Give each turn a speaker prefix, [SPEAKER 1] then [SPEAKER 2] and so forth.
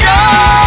[SPEAKER 1] go.